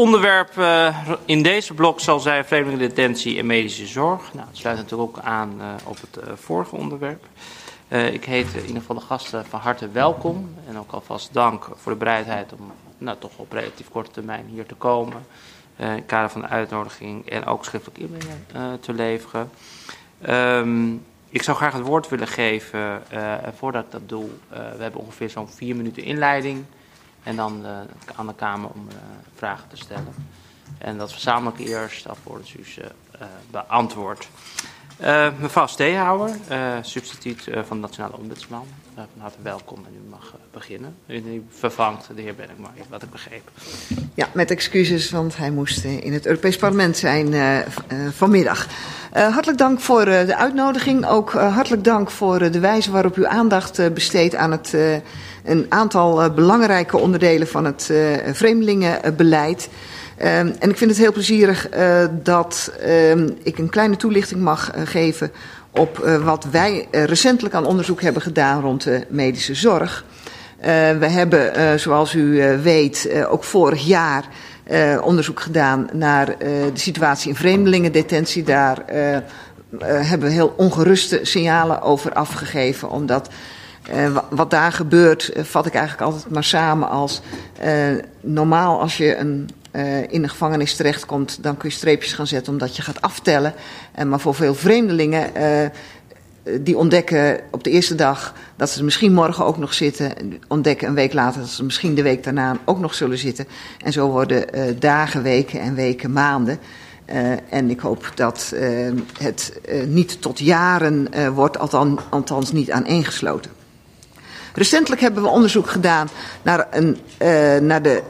onderwerp uh, in deze blok zal zijn vreemdelingendetentie en medische zorg. Nou, het sluit natuurlijk ook aan uh, op het uh, vorige onderwerp. ik heet in ieder geval de gasten van harte welkom. En ook alvast dank voor de bereidheid om nou, toch op relatief korte termijn hier te komen. in het kader van de uitnodiging en ook schriftelijk inbrenging te leveren. Um, ik zou graag het woord willen geven. en voordat ik dat doe, we hebben ongeveer zo'n vier minuten inleiding. En dan uh, aan de Kamer om uh, vragen te stellen. En dat verzamel ik eerst alvorens u ze uh, beantwoordt. Mevrouw Steehouwer, substituut van de Nationale Ombudsman. van harte welkom en u mag beginnen. U vervangt de heer Benninkmar, wat ik begreep. Ja, met excuses, want hij moest in het Europees Parlement zijn vanmiddag. hartelijk dank voor de uitnodiging. Ook hartelijk dank voor de wijze waarop u aandacht besteedt aan het een aantal belangrijke onderdelen van het vreemdelingenbeleid. Um, en ik vind het heel plezierig uh, dat um, ik een kleine toelichting mag geven op wat wij recentelijk aan onderzoek hebben gedaan rond de medische zorg. we hebben, zoals u weet, ook vorig jaar onderzoek gedaan naar de situatie in vreemdelingendetentie. Daar hebben we heel ongeruste signalen over afgegeven, omdat uh, wat daar gebeurt, uh, vat ik eigenlijk altijd maar samen als uh, normaal als je een, in een gevangenis terechtkomt, dan kun je streepjes gaan zetten omdat je gaat aftellen. maar voor veel vreemdelingen, die ontdekken op de eerste dag dat ze misschien morgen ook nog zitten, ontdekken een week later dat ze misschien de week daarna ook nog zullen zitten. En zo worden dagen, weken en weken maanden. En ik hoop dat het niet tot jaren wordt, althans, althans niet aaneengesloten. Recentelijk hebben we onderzoek gedaan naar, een, naar de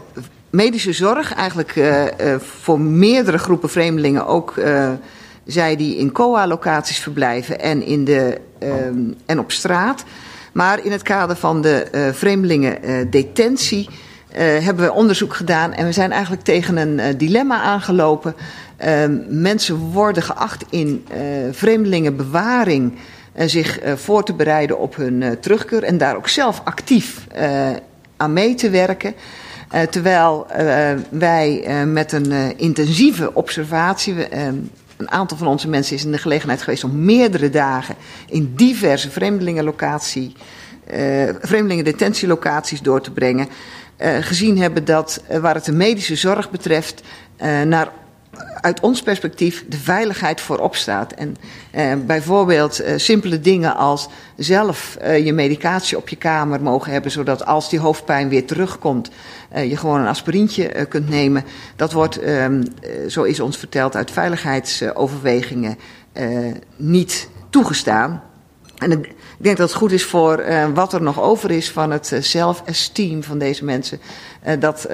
medische zorg. Eigenlijk uh, uh, voor meerdere groepen vreemdelingen. Ook zij die in COA-locaties verblijven en, in de, en op straat. Maar in het kader van de vreemdelingen detentie hebben we onderzoek gedaan. En we zijn eigenlijk tegen een dilemma aangelopen. mensen worden geacht in vreemdelingenbewaring zich voor te bereiden op hun terugkeer en daar ook zelf actief aan mee te werken. Terwijl wij met een intensieve observatie, een aantal van onze mensen is in de gelegenheid geweest om meerdere dagen in diverse vreemdelingenlocatie, vreemdelingen-detentielocaties door te brengen. gezien hebben dat waar het de medische zorg betreft naar uit ons perspectief de veiligheid voorop staat. En eh, bijvoorbeeld eh, simpele dingen als zelf eh, je medicatie op je kamer mogen hebben, zodat als die hoofdpijn weer terugkomt, eh, je gewoon een aspirintje eh, kunt nemen. Dat wordt, ehm, eh, zo is ons verteld, uit veiligheidsoverwegingen niet toegestaan. En ik denk dat het goed is voor uh, wat er nog over is van het zelfesteem uh, van deze mensen. Uh, dat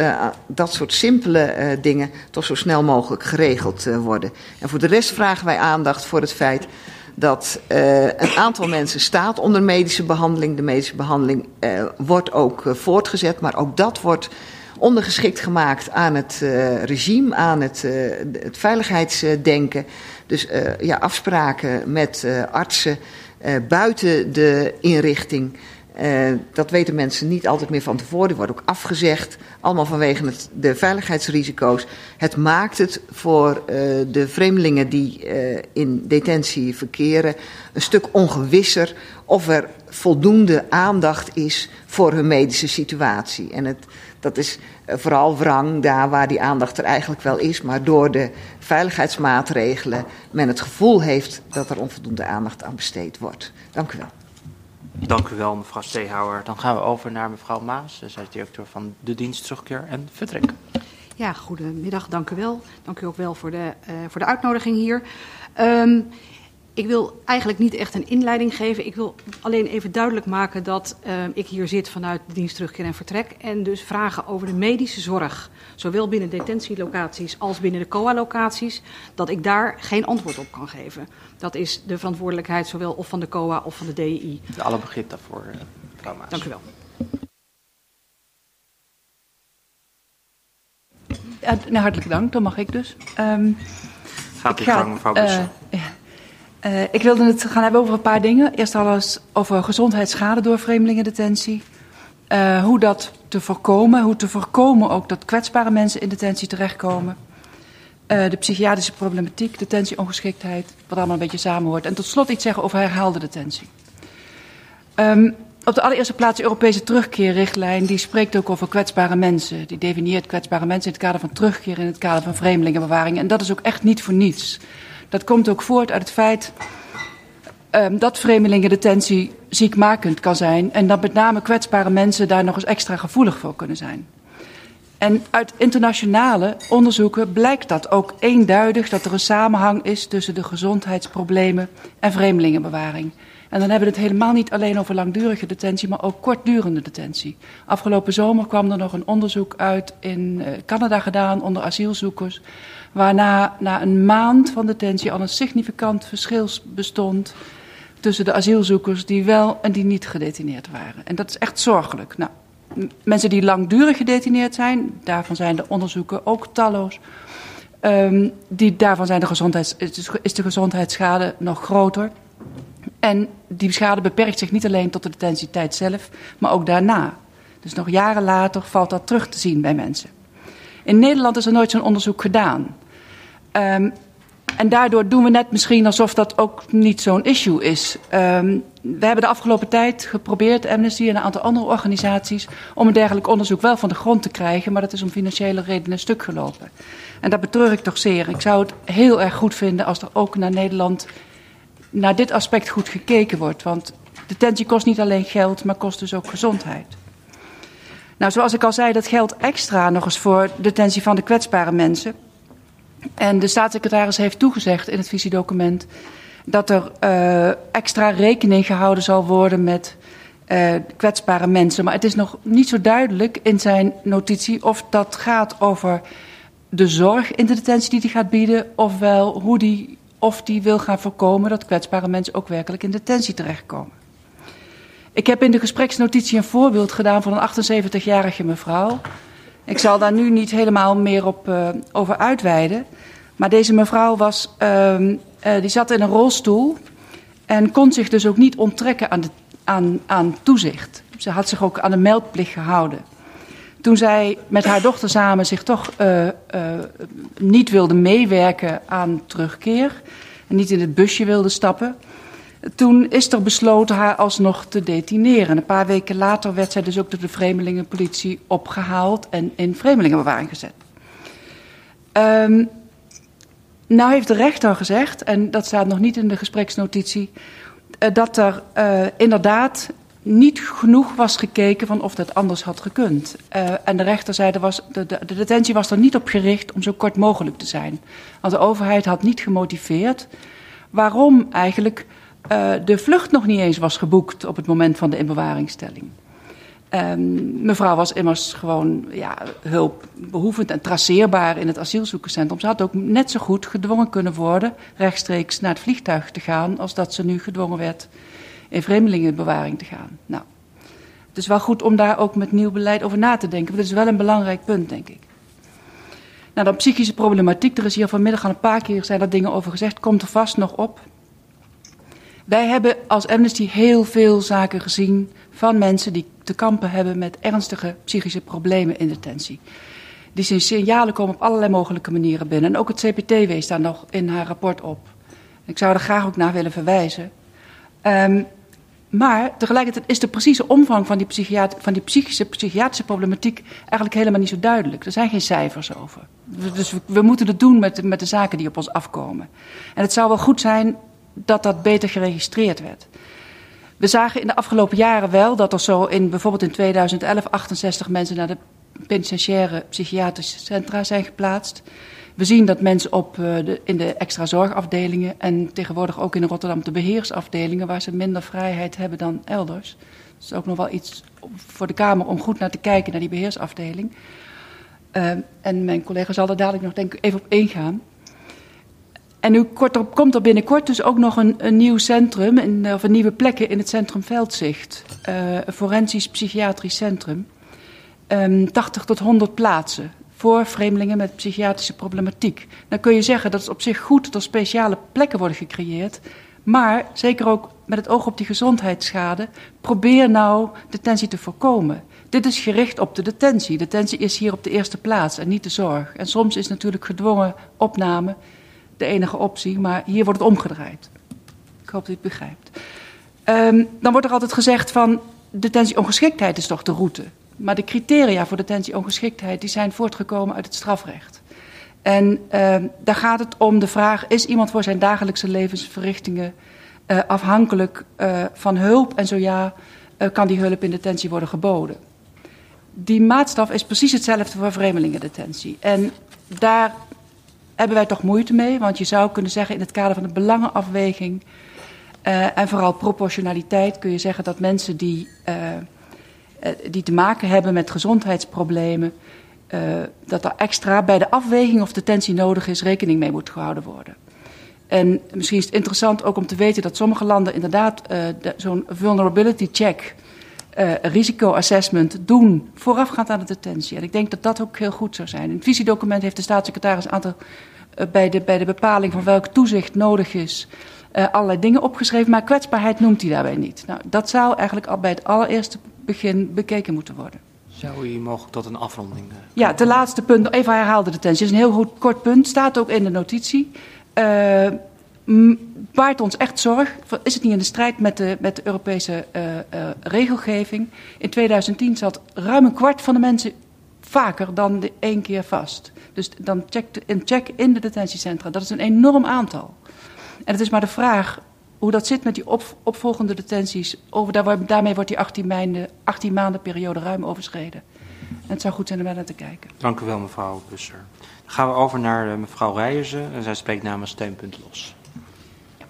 dat soort simpele dingen toch zo snel mogelijk geregeld worden. En voor de rest vragen wij aandacht voor het feit dat een aantal mensen staat onder medische behandeling. De medische behandeling wordt ook voortgezet, maar ook dat wordt ondergeschikt gemaakt aan het regime, aan het, het veiligheidsdenken. Dus ja, afspraken met artsen. Uh, buiten de inrichting. Uh, dat weten mensen niet altijd meer van tevoren. Die wordt ook afgezegd. Allemaal vanwege de veiligheidsrisico's. Het maakt het voor uh, de vreemdelingen die in detentie verkeren een stuk ongewisser of er voldoende aandacht is voor hun medische situatie. En het, dat is vooral wrang daar waar die aandacht er eigenlijk wel is, maar door de veiligheidsmaatregelen men het gevoel heeft dat er onvoldoende aandacht aan besteed wordt. Dank u wel. Dank u wel, mevrouw Steehouwer. Dan gaan we over naar mevrouw Maas. Zij is directeur van de dienst Terugkeer en Vertrek. Ja, goedemiddag. Dank u wel. Dank u ook wel voor de, uh, voor de uitnodiging hier. Um, ik wil eigenlijk niet echt een inleiding geven. Ik wil alleen even duidelijk maken dat uh, ik hier zit vanuit de dienst terugkeer en vertrek. En dus vragen over de medische zorg, zowel binnen detentielocaties als binnen de COA-locaties, dat ik daar geen antwoord op kan geven. Dat is de verantwoordelijkheid zowel of van de COA of van de DI. Alle begrip daarvoor, uh, mevrouw Maas. Dank u wel. Ja, nou, hartelijk dank, dan mag ik dus. Um, Gaat u gang, mevrouw Bussel. Uh, ja. Uh, ik wilde het gaan hebben over een paar dingen. Eerst alles over gezondheidsschade door vreemdelingendetentie. Uh, hoe dat te voorkomen. Hoe te voorkomen ook dat kwetsbare mensen in detentie terechtkomen. Uh, de psychiatrische problematiek, detentieongeschiktheid, wat allemaal een beetje samenhoort. En tot slot iets zeggen over herhaalde detentie. Um, op de allereerste plaats de Europese terugkeerrichtlijn. Die spreekt ook over kwetsbare mensen. Die definieert kwetsbare mensen in het kader van terugkeer, in het kader van vreemdelingenbewaring. En dat is ook echt niet voor niets. Dat komt ook voort uit het feit um, dat vreemdelingendetentie ziekmakend kan zijn. En dat met name kwetsbare mensen daar nog eens extra gevoelig voor kunnen zijn. En uit internationale onderzoeken blijkt dat ook eenduidig dat er een samenhang is tussen de gezondheidsproblemen en vreemdelingenbewaring. En dan hebben we het helemaal niet alleen over langdurige detentie, maar ook kortdurende detentie. Afgelopen zomer kwam er nog een onderzoek uit in uh, Canada gedaan onder asielzoekers, waarna na een maand van detentie al een significant verschil bestond tussen de asielzoekers die wel en die niet gedetineerd waren. En dat is echt zorgelijk. Nou, mensen die langdurig gedetineerd zijn, daarvan zijn de onderzoeken ook talloos. Um, die, daarvan zijn de gezondheids, is de gezondheidsschade nog groter. En die schade beperkt zich niet alleen tot de detentietijd zelf, maar ook daarna. Dus nog jaren later valt dat terug te zien bij mensen. In Nederland is er nooit zo'n onderzoek gedaan. Um, en daardoor doen we net misschien alsof dat ook niet zo'n issue is. Um, we hebben de afgelopen tijd geprobeerd, Amnesty en een aantal andere organisaties, om een dergelijk onderzoek wel van de grond te krijgen, maar dat is om financiële redenen stuk gelopen. En dat betreur ik toch zeer. Ik zou het heel erg goed vinden als er ook naar Nederland naar dit aspect goed gekeken wordt. Want detentie kost niet alleen geld, maar kost dus ook gezondheid. Nou, zoals ik al zei, dat geldt extra nog eens voor detentie van de kwetsbare mensen. En de staatssecretaris heeft toegezegd in het visiedocument dat er uh, extra rekening gehouden zal worden met uh, kwetsbare mensen. Maar het is nog niet zo duidelijk in zijn notitie of dat gaat over de zorg in de detentie die hij gaat bieden, ofwel hoe die of die wil gaan voorkomen dat kwetsbare mensen ook werkelijk in detentie terechtkomen. Ik heb in de gespreksnotitie een voorbeeld gedaan van een 78-jarige mevrouw. Ik zal daar nu niet helemaal meer op, uh, over uitweiden. Maar deze mevrouw was, uh, uh, die zat in een rolstoel en kon zich dus ook niet onttrekken aan, de, aan, aan toezicht. Ze had zich ook aan de meldplicht gehouden. Toen zij met haar dochter samen zich toch uh, uh, niet wilde meewerken aan terugkeer en niet in het busje wilde stappen, toen is er besloten haar alsnog te detineren. Een paar weken later werd zij dus ook door de vreemdelingenpolitie opgehaald en in vreemdelingenbewaring gezet. Um, nou heeft de rechter gezegd, en dat staat nog niet in de gespreksnotitie, uh, dat er inderdaad niet genoeg was gekeken van of dat anders had gekund. Uh, en de rechter zei, was, de, de, de detentie was er niet op gericht om zo kort mogelijk te zijn. Want de overheid had niet gemotiveerd waarom eigenlijk uh, de vlucht nog niet eens was geboekt op het moment van de inbewaringstelling. Um, mevrouw was immers gewoon ja, hulpbehoevend en traceerbaar in het asielzoekerscentrum. Ze had ook net zo goed gedwongen kunnen worden rechtstreeks naar het vliegtuig te gaan als dat ze nu gedwongen werd in vreemdelingenbewaring te gaan. Nou, het is wel goed om daar ook met nieuw beleid over na te denken. Want dat is wel een belangrijk punt, denk ik. Nou, dan psychische problematiek. Er is hier vanmiddag al een paar keer zijn er dingen over gezegd. Komt er vast nog op. Wij hebben als Amnesty heel veel zaken gezien van mensen die te kampen hebben met ernstige psychische problemen in detentie. Die signalen komen op allerlei mogelijke manieren binnen. En ook het CPT wees daar nog in haar rapport op. Ik zou er graag ook naar willen verwijzen. Um, maar tegelijkertijd is de precieze omvang van die, van die psychische, psychiatrische problematiek eigenlijk helemaal niet zo duidelijk. Er zijn geen cijfers over. Dus we, we moeten het doen met, met de zaken die op ons afkomen. En het zou wel goed zijn dat dat beter geregistreerd werd. We zagen in de afgelopen jaren wel dat er zo in bijvoorbeeld in 2011 68 mensen naar de penitentiaire psychiatrische centra zijn geplaatst. We zien dat mensen op, uh, de, in de extra zorgafdelingen en tegenwoordig ook in Rotterdam de beheersafdelingen, waar ze minder vrijheid hebben dan elders. Dat is ook nog wel iets voor de Kamer om goed naar te kijken naar die beheersafdeling. Uh, en mijn collega zal er dadelijk nog denk even op ingaan. En nu kort komt er binnenkort dus ook nog een, nieuw centrum, in, of een nieuwe plekken in het centrum Veldzicht. Een forensisch psychiatrisch centrum. Um, 80 tot 100 plaatsen voor vreemdelingen met psychiatrische problematiek. Dan kun je zeggen dat het op zich goed dat er speciale plekken worden gecreëerd. Maar zeker ook met het oog op die gezondheidsschade, probeer nou detentie te voorkomen. Dit is gericht op de detentie. Detentie is hier op de eerste plaats en niet de zorg. En soms is natuurlijk gedwongen opname de enige optie, maar hier wordt het omgedraaid. Ik hoop dat u het begrijpt. Um, dan wordt er altijd gezegd van detentieongeschiktheid is toch de route. Maar de criteria voor detentieongeschiktheid die zijn voortgekomen uit het strafrecht. En uh, daar gaat het om de vraag: is iemand voor zijn dagelijkse levensverrichtingen uh, afhankelijk uh, van hulp? En zo ja, uh, kan die hulp in detentie worden geboden? Die maatstaf is precies hetzelfde voor vreemdelingendetentie. En daar hebben wij toch moeite mee, want je zou kunnen zeggen in het kader van de belangenafweging en vooral proportionaliteit kun je zeggen dat mensen die, die te maken hebben met gezondheidsproblemen, uh, dat er extra bij de afweging of detentie nodig is rekening mee moet gehouden worden. En misschien is het interessant ook om te weten dat sommige landen inderdaad zo'n vulnerability check, risicoassessment doen voorafgaand aan de detentie. En ik denk dat dat ook heel goed zou zijn. In het visiedocument heeft de staatssecretaris een aantal bij de, bij de bepaling van welk toezicht nodig is uh, allerlei dingen opgeschreven, maar kwetsbaarheid noemt hij daarbij niet. Nou, dat zou eigenlijk al bij het allereerste begin bekeken moeten worden. Zou u mogelijk tot een afronding? Uh, ja, de laatste punt, even herhaalde detentie. Dat is een heel goed, kort punt, staat ook in de notitie. Uh, baart ons echt zorg. Is het niet in de strijd met de, met de Europese uh, uh, regelgeving? In 2010 zat ruim een kwart van de mensen vaker dan de één keer vast. Dus dan check, een check in de detentiecentra. Dat is een enorm aantal. En het is maar de vraag hoe dat zit met die op, opvolgende detenties. Over, daar, daarmee wordt die 18 maanden, 18 maanden periode ruim overschreden. En het zou goed zijn om daar naar te kijken. Dank u wel, mevrouw Busser. Dan gaan we over naar uh, mevrouw Rijersen. En zij spreekt namens Steunpunt Los.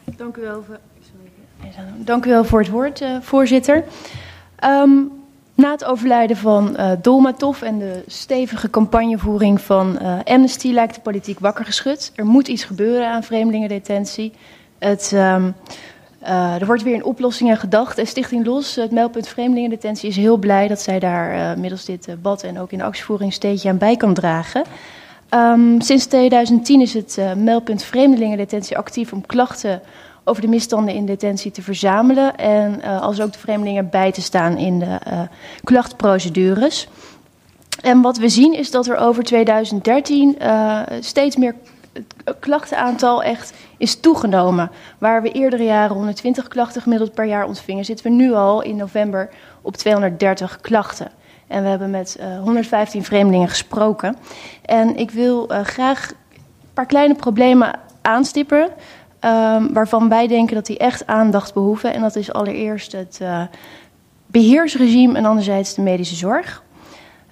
Dank u wel voor, Dank u wel voor het woord, uh, voorzitter. Um, na het overlijden van uh, Dolmatov en de stevige campagnevoering van uh, Amnesty lijkt de politiek wakker geschud. Er moet iets gebeuren aan vreemdelingendetentie. Het, um, uh, er wordt weer in oplossingen gedacht. En Stichting Los, het meldpunt Vreemdelingendetentie, is heel blij dat zij daar middels dit debat en ook in de actievoering een steentje aan bij kan dragen. Um, sinds 2010 is het meldpunt Vreemdelingendetentie actief om klachten over de misstanden in detentie te verzamelen en uh, als ook de vreemdelingen bij te staan in de uh, klachtprocedures. En wat we zien is dat er over 2013 uh, steeds meer het klachtenaantal echt is toegenomen. Waar we eerdere jaren 120 klachten gemiddeld per jaar ontvingen, zitten we nu al in november op 230 klachten. En we hebben met uh, 115 vreemdelingen gesproken. En ik wil uh, graag een paar kleine problemen aanstippen. Um, waarvan wij denken dat die echt aandacht behoeven. En dat is allereerst het uh, beheersregime en anderzijds de medische zorg.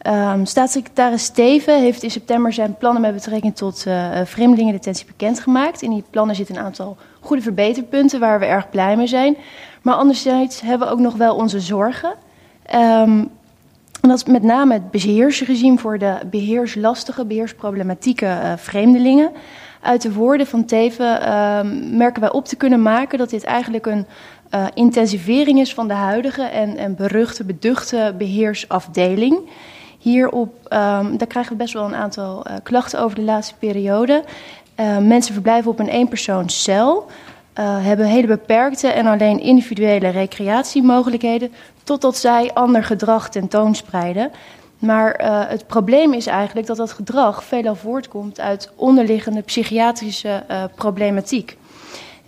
Um, staatssecretaris Steven heeft in september zijn plannen met betrekking tot uh, vreemdelingendetentie bekendgemaakt. In die plannen zitten een aantal goede verbeterpunten waar we erg blij mee zijn. Maar anderzijds hebben we ook nog wel onze zorgen. Um, en dat is met name het beheersregime voor de beheerslastige, beheersproblematieke uh, vreemdelingen. Uit de woorden van Teven uh, merken wij op te kunnen maken dat dit eigenlijk een uh, intensivering is van de huidige en, en beruchte, beduchte beheersafdeling. Hierop, um, daar krijgen we best wel een aantal uh, klachten over de laatste periode. Uh, mensen verblijven op een eenpersoonscel, uh, hebben hele beperkte en alleen individuele recreatiemogelijkheden, totdat zij ander gedrag tentoonspreiden. Maar uh, het probleem is eigenlijk dat dat gedrag veelal voortkomt uit onderliggende psychiatrische problematiek.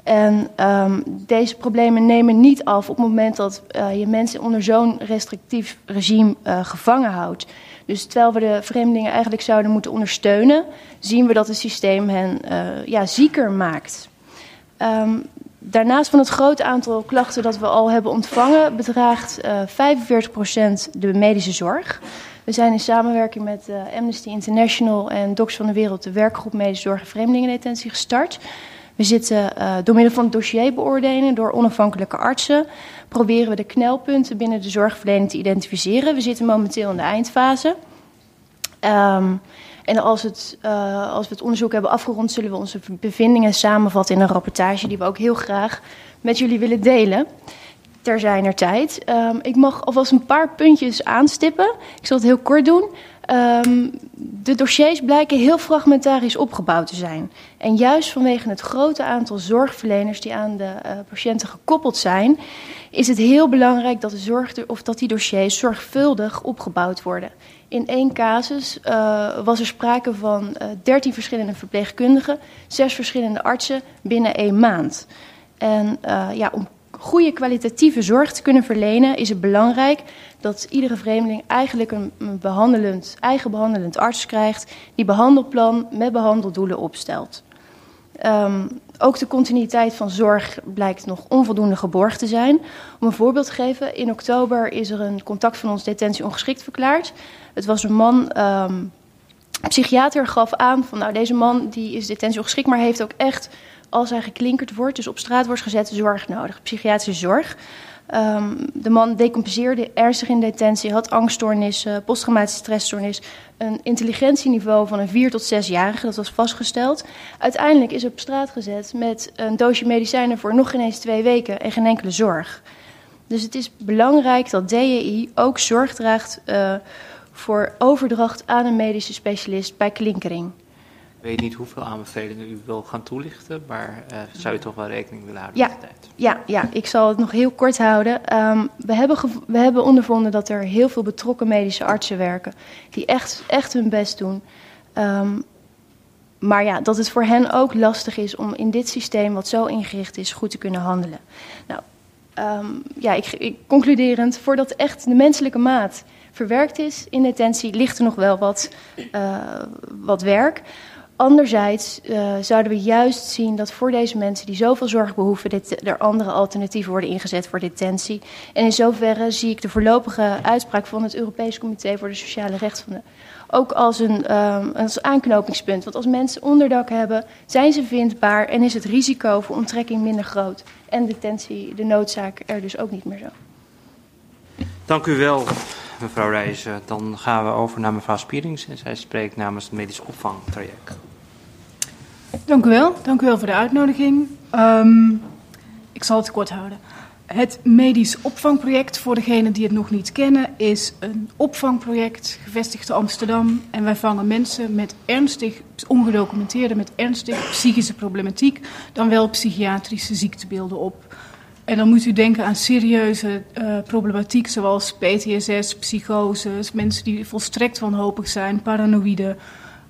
En um, deze problemen nemen niet af op het moment dat uh, je mensen onder zo'n restrictief regime gevangen houdt. Dus terwijl we de vreemdelingen eigenlijk zouden moeten ondersteunen, zien we dat het systeem hen ja, zieker maakt. Um, daarnaast van het grote aantal klachten dat we al hebben ontvangen, bedraagt 45% de medische zorg. We zijn in samenwerking met uh, Amnesty International en Docs van de Wereld de werkgroep Medische Zorg en Vreemdelingendetentie gestart. We zitten uh, door middel van het dossier beoordelen door onafhankelijke artsen. Proberen we de knelpunten binnen de zorgverlening te identificeren. We zitten momenteel in de eindfase. Um, en als, het, uh, als we het onderzoek hebben afgerond, zullen we onze bevindingen samenvatten in een rapportage die we ook heel graag met jullie willen delen ter zijner tijd. Um, ik mag alvast een paar puntjes aanstippen. Ik zal het heel kort doen. Um, de dossiers blijken heel fragmentarisch opgebouwd te zijn. En juist vanwege het grote aantal zorgverleners die aan de uh, patiënten gekoppeld zijn, is het heel belangrijk dat, de zorg, of dat die dossiers zorgvuldig opgebouwd worden. In één casus uh, was er sprake van uh, 13 verschillende verpleegkundigen, zes verschillende artsen binnen één maand. En uh, ja, om goede kwalitatieve zorg te kunnen verlenen, is het belangrijk dat iedere vreemdeling eigenlijk een, behandelend, eigen behandelend arts krijgt, die behandelplan met behandeldoelen opstelt. Um, ook de continuïteit van zorg blijkt nog onvoldoende geborgd te zijn. Om een voorbeeld te geven, in oktober is er een contact van ons detentie ongeschikt verklaard. Het was een man, een psychiater gaf aan van nou deze man die is detentie ongeschikt, maar heeft ook echt als hij geklinkerd wordt, dus op straat wordt gezet, zorg nodig, psychiatrische zorg. Um, de man decompenseerde ernstig in detentie, had angststoornissen, posttraumatische stressstoornis, een intelligentieniveau van een 4 tot 6-jarige, dat was vastgesteld. Uiteindelijk is op straat gezet met een doosje medicijnen voor nog geen eens twee weken en geen enkele zorg. Dus het is belangrijk dat DEI ook zorg draagt uh, voor overdracht aan een medische specialist bij klinkering. Ik weet niet hoeveel aanbevelingen u wil gaan toelichten, maar uh, zou je toch wel rekening willen houden ja, met de tijd? Ja, ja, ik zal het nog heel kort houden. Um, we, hebben we hebben ondervonden dat er heel veel betrokken medische artsen werken, die echt, echt hun best doen. Um, maar ja, dat het voor hen ook lastig is om in dit systeem, wat zo ingericht is, goed te kunnen handelen. Nou, um, ja, ik, ik, concluderend, voordat echt de menselijke maat verwerkt is in detentie, ligt er nog wel wat, uh, wat werk. Anderzijds uh, zouden we juist zien dat voor deze mensen die zoveel zorg behoeven, dit, er andere alternatieven worden ingezet voor detentie. En in zoverre zie ik de voorlopige uitspraak van het Europees Comité voor de Sociale Rechten ook als een um, als aanknopingspunt. Want als mensen onderdak hebben, zijn ze vindbaar en is het risico voor onttrekking minder groot. En detentie, de noodzaak, er dus ook niet meer zo. Dank u wel, mevrouw Rijzen. Dan gaan we over naar mevrouw Spierings en zij spreekt namens het medisch opvangtraject. Dank u wel. Dank u wel voor de uitnodiging. Um, ik zal het kort houden. Het medisch opvangproject, voor degenen die het nog niet kennen, is een opvangproject gevestigd in Amsterdam. En wij vangen mensen met ernstig, ongedocumenteerde, met ernstig psychische problematiek, dan wel psychiatrische ziektebeelden op. En dan moet u denken aan serieuze uh, problematiek zoals PTSS, psychoses, mensen die volstrekt wanhopig zijn, paranoïde,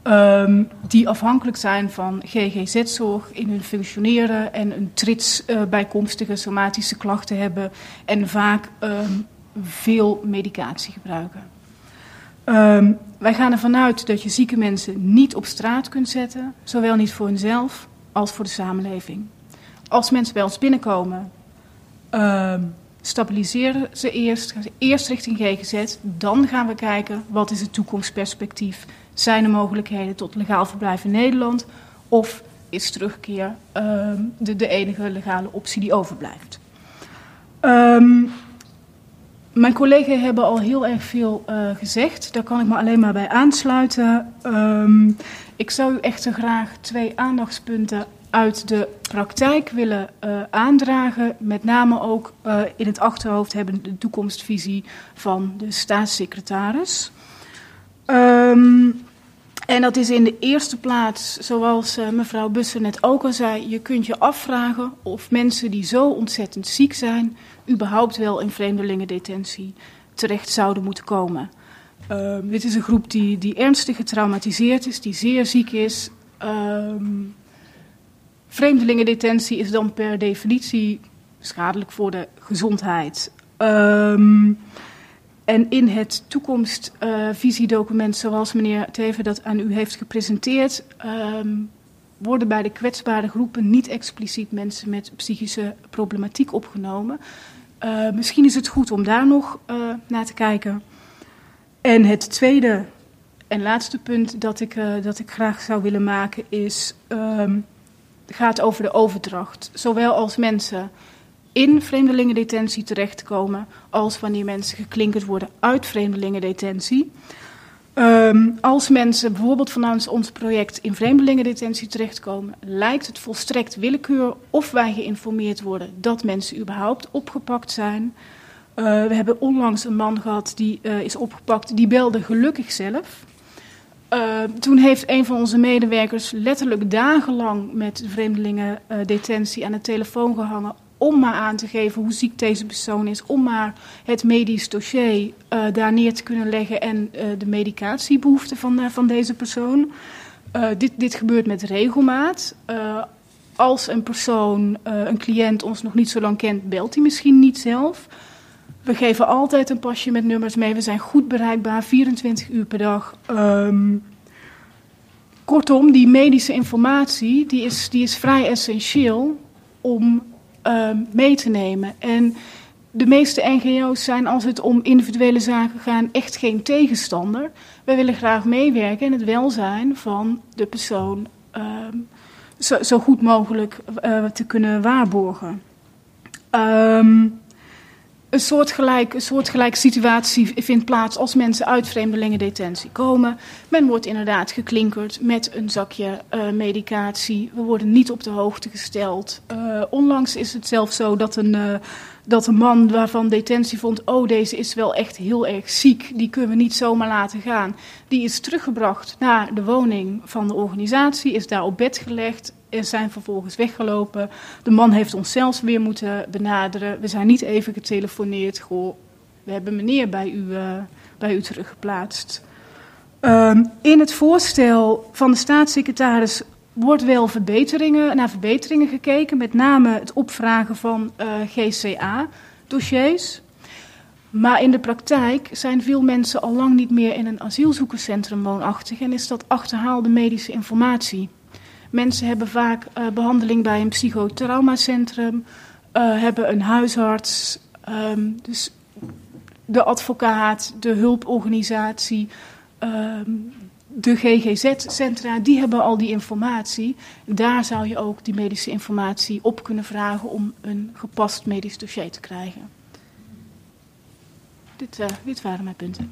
um, die afhankelijk zijn van GGZ-zorg in hun functioneren en een trits uh, bijkomstige somatische klachten hebben en vaak um, veel medicatie gebruiken. Um, wij gaan ervan uit dat je zieke mensen niet op straat kunt zetten, zowel niet voor hunzelf als voor de samenleving. Als mensen bij ons binnenkomen, stabiliseren ze eerst, gaan ze eerst richting GGZ, dan gaan we kijken wat is het toekomstperspectief zijn er mogelijkheden tot legaal verblijf in Nederland? Of is terugkeer um, de, enige legale optie die overblijft? Um, mijn collega's hebben al heel erg veel uh, gezegd. Daar kan ik me alleen maar bij aansluiten. Um, ik zou u echter graag twee aandachtspunten uit de praktijk willen uh, aandragen. Met name ook uh, in het achterhoofd hebben de toekomstvisie van de staatssecretaris. Um, en dat is in de eerste plaats, zoals uh, mevrouw Bussen net ook al zei, je kunt je afvragen of mensen die zo ontzettend ziek zijn, überhaupt wel in vreemdelingendetentie terecht zouden moeten komen. Uh, dit is een groep die, die ernstig getraumatiseerd is, die zeer ziek is. Uh, vreemdelingendetentie is dan per definitie schadelijk voor de gezondheid. Um, en in het toekomstvisiedocument, uh, zoals meneer Teven dat aan u heeft gepresenteerd, um, worden bij de kwetsbare groepen niet expliciet mensen met psychische problematiek opgenomen. Uh, misschien is het goed om daar nog uh, naar te kijken. En het tweede en laatste punt dat ik, dat ik graag zou willen maken is, um, gaat over de overdracht. Zowel als mensen in vreemdelingendetentie terechtkomen, als wanneer mensen geklinkerd worden uit vreemdelingendetentie. Um, als mensen bijvoorbeeld vanuit ons project in vreemdelingendetentie terechtkomen, lijkt het volstrekt willekeur of wij geïnformeerd worden dat mensen überhaupt opgepakt zijn. Uh, we hebben onlangs een man gehad die uh, is opgepakt, die belde gelukkig zelf. Uh, toen heeft een van onze medewerkers letterlijk dagenlang met de vreemdelingendetentie aan de telefoon gehangen. Om maar aan te geven hoe ziek deze persoon is. Om maar het medisch dossier uh, daar neer te kunnen leggen. En uh, de medicatiebehoeften van, van deze persoon. dit, dit gebeurt met regelmaat. als een persoon, een cliënt ons nog niet zo lang kent, belt hij misschien niet zelf. We geven altijd een pasje met nummers mee. We zijn goed bereikbaar, 24 uur per dag. Um, kortom, die medische informatie die is, die is vrij essentieel om um, mee te nemen. En de meeste NGO's zijn, als het om individuele zaken gaat, echt geen tegenstander. Wij willen graag meewerken in het welzijn van de persoon um, zo, zo, goed mogelijk uh, te kunnen waarborgen. Um, een soortgelijk, een soortgelijk situatie vindt plaats als mensen uit vreemdelingendetentie komen. Men wordt inderdaad geklinkerd met een zakje uh, medicatie. We worden niet op de hoogte gesteld. Uh, onlangs is het zelfs zo dat een, uh, dat een man waarvan detentie vond... oh, deze is wel echt heel erg ziek, die kunnen we niet zomaar laten gaan. Die is teruggebracht naar de woning van de organisatie, is daar op bed gelegd zijn vervolgens weggelopen. De man heeft ons zelfs weer moeten benaderen. We zijn niet even getelefoneerd. Goh, we hebben meneer bij u, uh, bij u teruggeplaatst. Um, in het voorstel van de staatssecretaris wordt wel verbeteringen, naar verbeteringen gekeken. Met name het opvragen van uh, GCA-dossiers. Maar in de praktijk zijn veel mensen al lang niet meer in een asielzoekerscentrum woonachtig en is dat achterhaalde medische informatie. Mensen hebben vaak uh, behandeling bij een psychotraumacentrum, uh, hebben een huisarts. Um, dus de advocaat, de hulporganisatie, um, de GGZ-centra, die hebben al die informatie. Daar zou je ook die medische informatie op kunnen vragen om een gepast medisch dossier te krijgen. Dit, uh, dit waren mijn punten.